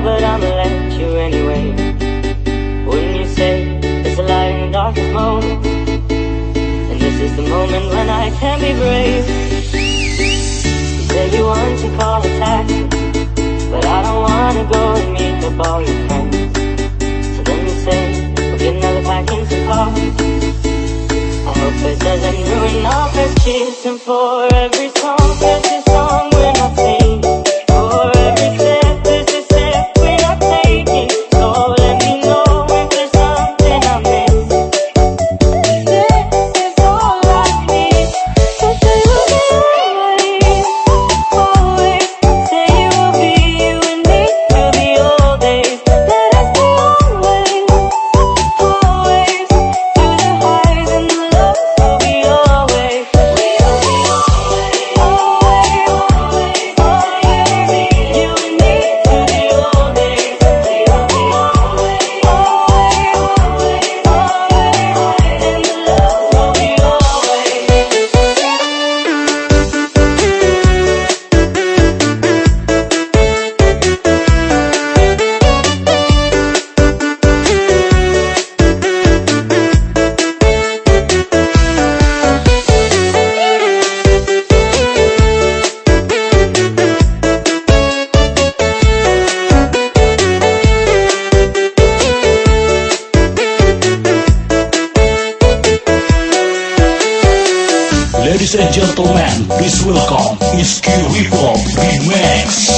but I'ma let you anyway. Wouldn't you say it's a light in the darkest moment? And this is the moment when I can be brave. You say you want to call a taxi, but I don't wanna go and meet up all your friends. So then you say we'll get another pack and some coffee. I hope it doesn't ruin all first kissing and for every song. Please welcome, it's Q Hip Hop Remax.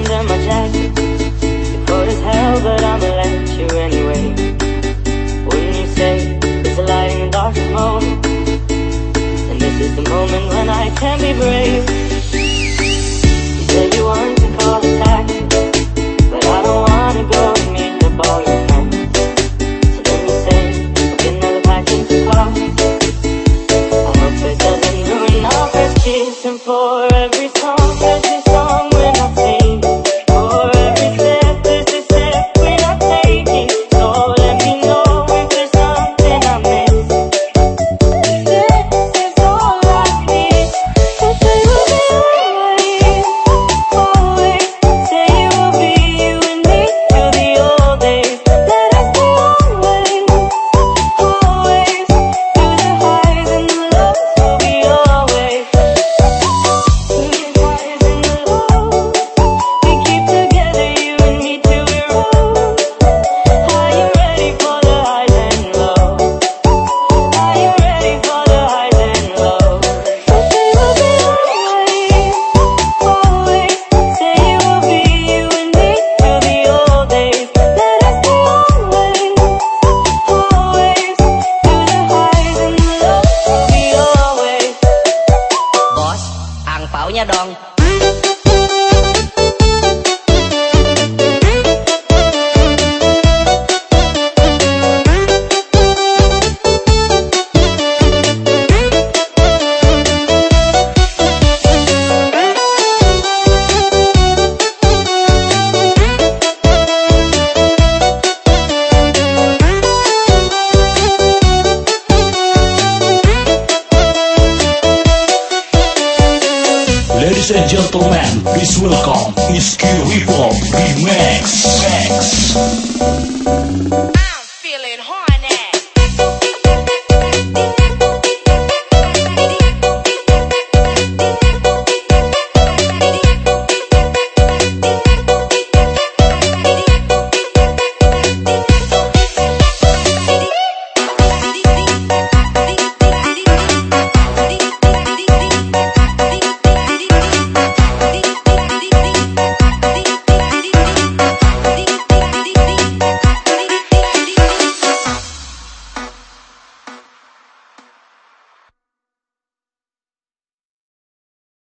under my jacket. You're cold as hell, but I'ma let you anyway. Wouldn't you say, it's a light in the darkest moment And this is the moment when I can be brave. gentlemen, please welcome, it's Q Reform Remax. Remax.